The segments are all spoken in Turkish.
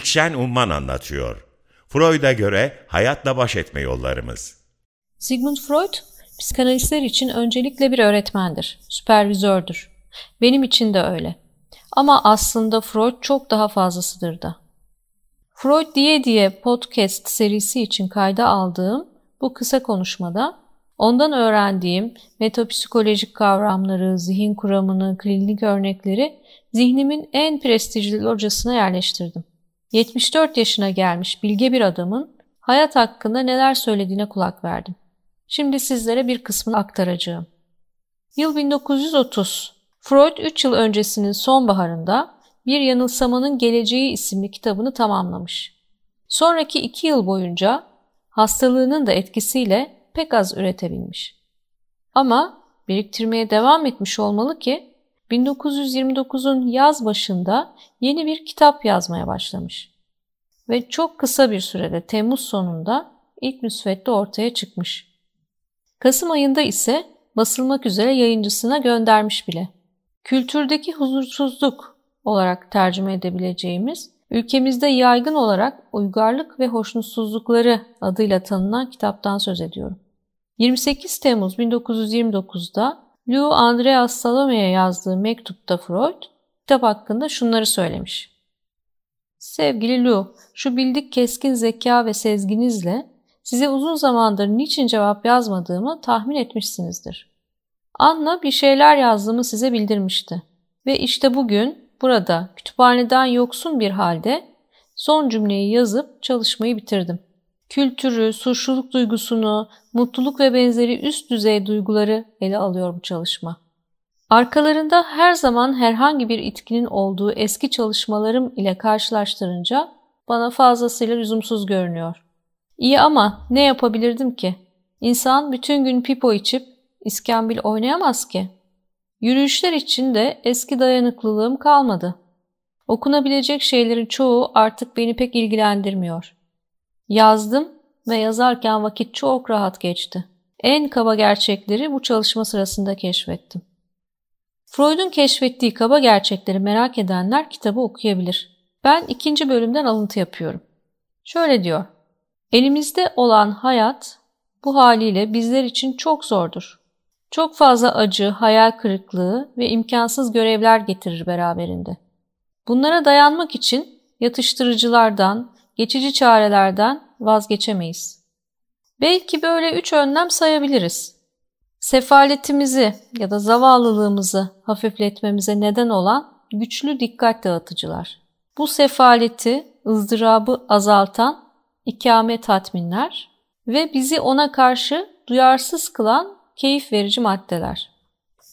İlkşen Umman anlatıyor. Freud'a göre hayatla baş etme yollarımız. Sigmund Freud, psikanalistler için öncelikle bir öğretmendir, süpervizördür. Benim için de öyle. Ama aslında Freud çok daha fazlasıdır da. Freud diye diye podcast serisi için kayda aldığım bu kısa konuşmada ondan öğrendiğim metapsikolojik kavramları, zihin kuramını, klinik örnekleri zihnimin en prestijli locasına yerleştirdim. 74 yaşına gelmiş bilge bir adamın hayat hakkında neler söylediğine kulak verdim. Şimdi sizlere bir kısmını aktaracağım. Yıl 1930. Freud 3 yıl öncesinin sonbaharında Bir Yanılsamanın Geleceği isimli kitabını tamamlamış. Sonraki 2 yıl boyunca hastalığının da etkisiyle pek az üretebilmiş. Ama biriktirmeye devam etmiş olmalı ki 1929'un yaz başında yeni bir kitap yazmaya başlamış. Ve çok kısa bir sürede Temmuz sonunda ilk nüsvette ortaya çıkmış. Kasım ayında ise basılmak üzere yayıncısına göndermiş bile. Kültürdeki huzursuzluk olarak tercüme edebileceğimiz, ülkemizde yaygın olarak uygarlık ve hoşnutsuzlukları adıyla tanınan kitaptan söz ediyorum. 28 Temmuz 1929'da Lou Andreas Salome'ye yazdığı mektupta Freud, kitap hakkında şunları söylemiş. Sevgili Lou, şu bildik keskin zeka ve sezginizle size uzun zamandır niçin cevap yazmadığımı tahmin etmişsinizdir. Anna bir şeyler yazdığımı size bildirmişti. Ve işte bugün burada kütüphaneden yoksun bir halde son cümleyi yazıp çalışmayı bitirdim kültürü, suçluluk duygusunu, mutluluk ve benzeri üst düzey duyguları ele alıyor bu çalışma. Arkalarında her zaman herhangi bir itkinin olduğu eski çalışmalarım ile karşılaştırınca bana fazlasıyla lüzumsuz görünüyor. İyi ama ne yapabilirdim ki? İnsan bütün gün pipo içip iskambil oynayamaz ki. Yürüyüşler için de eski dayanıklılığım kalmadı. Okunabilecek şeylerin çoğu artık beni pek ilgilendirmiyor. Yazdım ve yazarken vakit çok rahat geçti. En kaba gerçekleri bu çalışma sırasında keşfettim. Freud'un keşfettiği kaba gerçekleri merak edenler kitabı okuyabilir. Ben ikinci bölümden alıntı yapıyorum. Şöyle diyor. Elimizde olan hayat bu haliyle bizler için çok zordur. Çok fazla acı, hayal kırıklığı ve imkansız görevler getirir beraberinde. Bunlara dayanmak için yatıştırıcılardan, geçici çarelerden vazgeçemeyiz. Belki böyle üç önlem sayabiliriz. Sefaletimizi ya da zavallılığımızı hafifletmemize neden olan güçlü dikkat dağıtıcılar. Bu sefaleti, ızdırabı azaltan ikame tatminler ve bizi ona karşı duyarsız kılan keyif verici maddeler.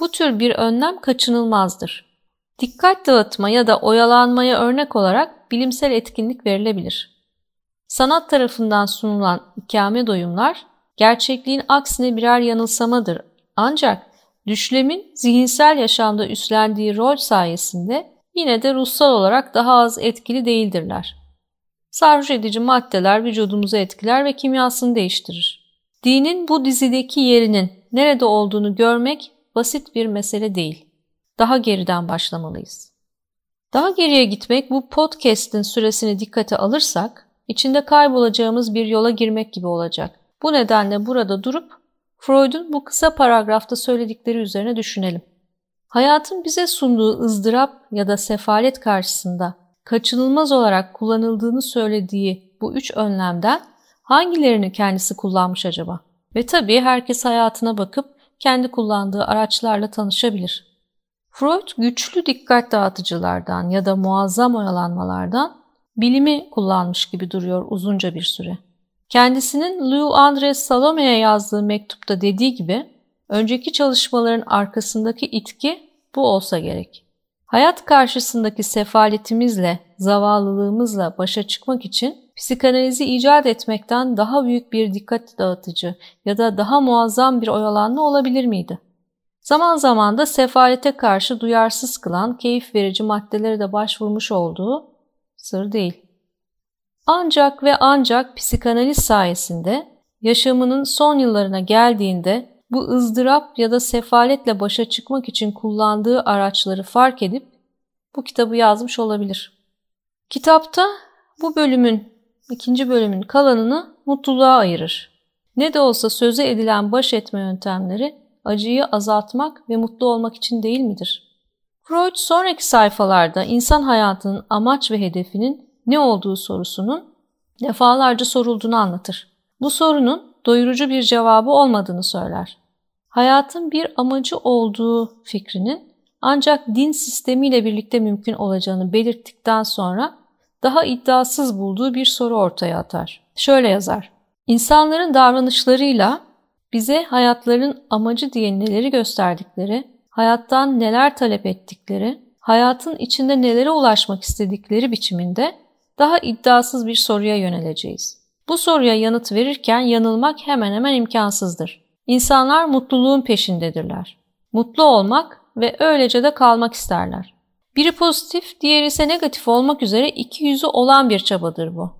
Bu tür bir önlem kaçınılmazdır. Dikkat dağıtma ya da oyalanmaya örnek olarak bilimsel etkinlik verilebilir. Sanat tarafından sunulan ikame doyumlar gerçekliğin aksine birer yanılsamadır. Ancak düşlemin zihinsel yaşamda üstlendiği rol sayesinde yine de ruhsal olarak daha az etkili değildirler. Sarhoş edici maddeler vücudumuzu etkiler ve kimyasını değiştirir. Dinin bu dizideki yerinin nerede olduğunu görmek basit bir mesele değil. Daha geriden başlamalıyız. Daha geriye gitmek bu podcast'in süresini dikkate alırsak içinde kaybolacağımız bir yola girmek gibi olacak. Bu nedenle burada durup Freud'un bu kısa paragrafta söyledikleri üzerine düşünelim. Hayatın bize sunduğu ızdırap ya da sefalet karşısında kaçınılmaz olarak kullanıldığını söylediği bu üç önlemden hangilerini kendisi kullanmış acaba? Ve tabii herkes hayatına bakıp kendi kullandığı araçlarla tanışabilir. Freud güçlü dikkat dağıtıcılardan ya da muazzam oyalanmalardan bilimi kullanmış gibi duruyor uzunca bir süre. Kendisinin Louis Andres Salome'ye yazdığı mektupta dediği gibi önceki çalışmaların arkasındaki itki bu olsa gerek. Hayat karşısındaki sefaletimizle, zavallılığımızla başa çıkmak için psikanalizi icat etmekten daha büyük bir dikkat dağıtıcı ya da daha muazzam bir oyalanma olabilir miydi? Zaman zaman da sefalete karşı duyarsız kılan keyif verici maddelere de başvurmuş olduğu sır değil. Ancak ve ancak psikanaliz sayesinde yaşamının son yıllarına geldiğinde bu ızdırap ya da sefaletle başa çıkmak için kullandığı araçları fark edip bu kitabı yazmış olabilir. Kitapta bu bölümün, ikinci bölümün kalanını mutluluğa ayırır. Ne de olsa söze edilen baş etme yöntemleri acıyı azaltmak ve mutlu olmak için değil midir? Freud sonraki sayfalarda insan hayatının amaç ve hedefinin ne olduğu sorusunun defalarca sorulduğunu anlatır. Bu sorunun doyurucu bir cevabı olmadığını söyler. Hayatın bir amacı olduğu fikrinin ancak din sistemiyle birlikte mümkün olacağını belirttikten sonra daha iddiasız bulduğu bir soru ortaya atar. Şöyle yazar. İnsanların davranışlarıyla bize hayatların amacı diye neleri gösterdikleri, hayattan neler talep ettikleri, hayatın içinde nelere ulaşmak istedikleri biçiminde daha iddiasız bir soruya yöneleceğiz. Bu soruya yanıt verirken yanılmak hemen hemen imkansızdır. İnsanlar mutluluğun peşindedirler. Mutlu olmak ve öylece de kalmak isterler. Biri pozitif, diğeri ise negatif olmak üzere iki yüzü olan bir çabadır bu.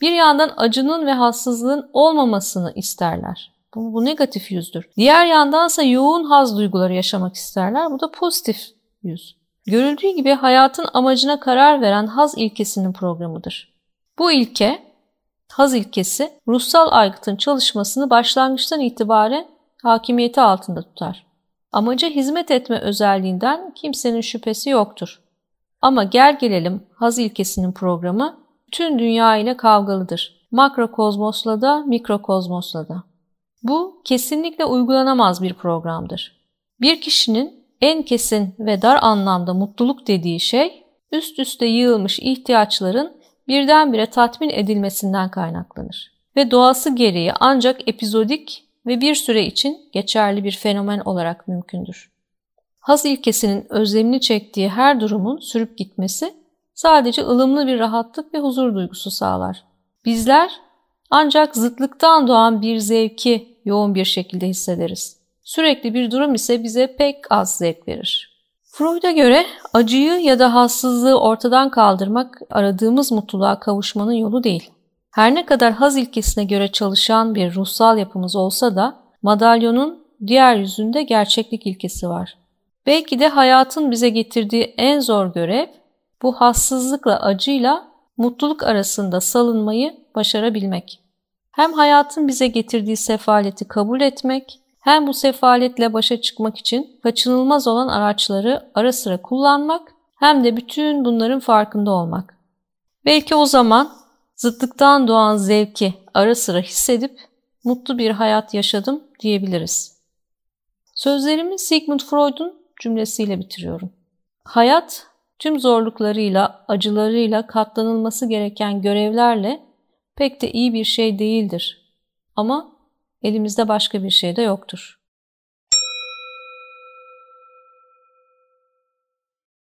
Bir yandan acının ve hassızlığın olmamasını isterler. Bu, bu negatif yüzdür. Diğer yandansa yoğun haz duyguları yaşamak isterler. Bu da pozitif yüz. Görüldüğü gibi hayatın amacına karar veren haz ilkesinin programıdır. Bu ilke, haz ilkesi, ruhsal aygıtın çalışmasını başlangıçtan itibaren hakimiyeti altında tutar. Amaca hizmet etme özelliğinden kimsenin şüphesi yoktur. Ama gel gelelim haz ilkesinin programı bütün dünya ile kavgalıdır. Makrokozmosla da mikrokozmosla da. Bu kesinlikle uygulanamaz bir programdır. Bir kişinin en kesin ve dar anlamda mutluluk dediği şey üst üste yığılmış ihtiyaçların birdenbire tatmin edilmesinden kaynaklanır ve doğası gereği ancak epizodik ve bir süre için geçerli bir fenomen olarak mümkündür. Haz ilkesinin özlemini çektiği her durumun sürüp gitmesi sadece ılımlı bir rahatlık ve huzur duygusu sağlar. Bizler ancak zıtlıktan doğan bir zevki yoğun bir şekilde hissederiz. Sürekli bir durum ise bize pek az zevk verir. Freud'a göre acıyı ya da hassızlığı ortadan kaldırmak aradığımız mutluluğa kavuşmanın yolu değil. Her ne kadar haz ilkesine göre çalışan bir ruhsal yapımız olsa da madalyonun diğer yüzünde gerçeklik ilkesi var. Belki de hayatın bize getirdiği en zor görev bu hassızlıkla acıyla mutluluk arasında salınmayı başarabilmek. Hem hayatın bize getirdiği sefaleti kabul etmek, hem bu sefaletle başa çıkmak için kaçınılmaz olan araçları ara sıra kullanmak, hem de bütün bunların farkında olmak. Belki o zaman zıtlıktan doğan zevki ara sıra hissedip mutlu bir hayat yaşadım diyebiliriz. Sözlerimi Sigmund Freud'un cümlesiyle bitiriyorum. Hayat tüm zorluklarıyla, acılarıyla katlanılması gereken görevlerle pek de iyi bir şey değildir. Ama elimizde başka bir şey de yoktur.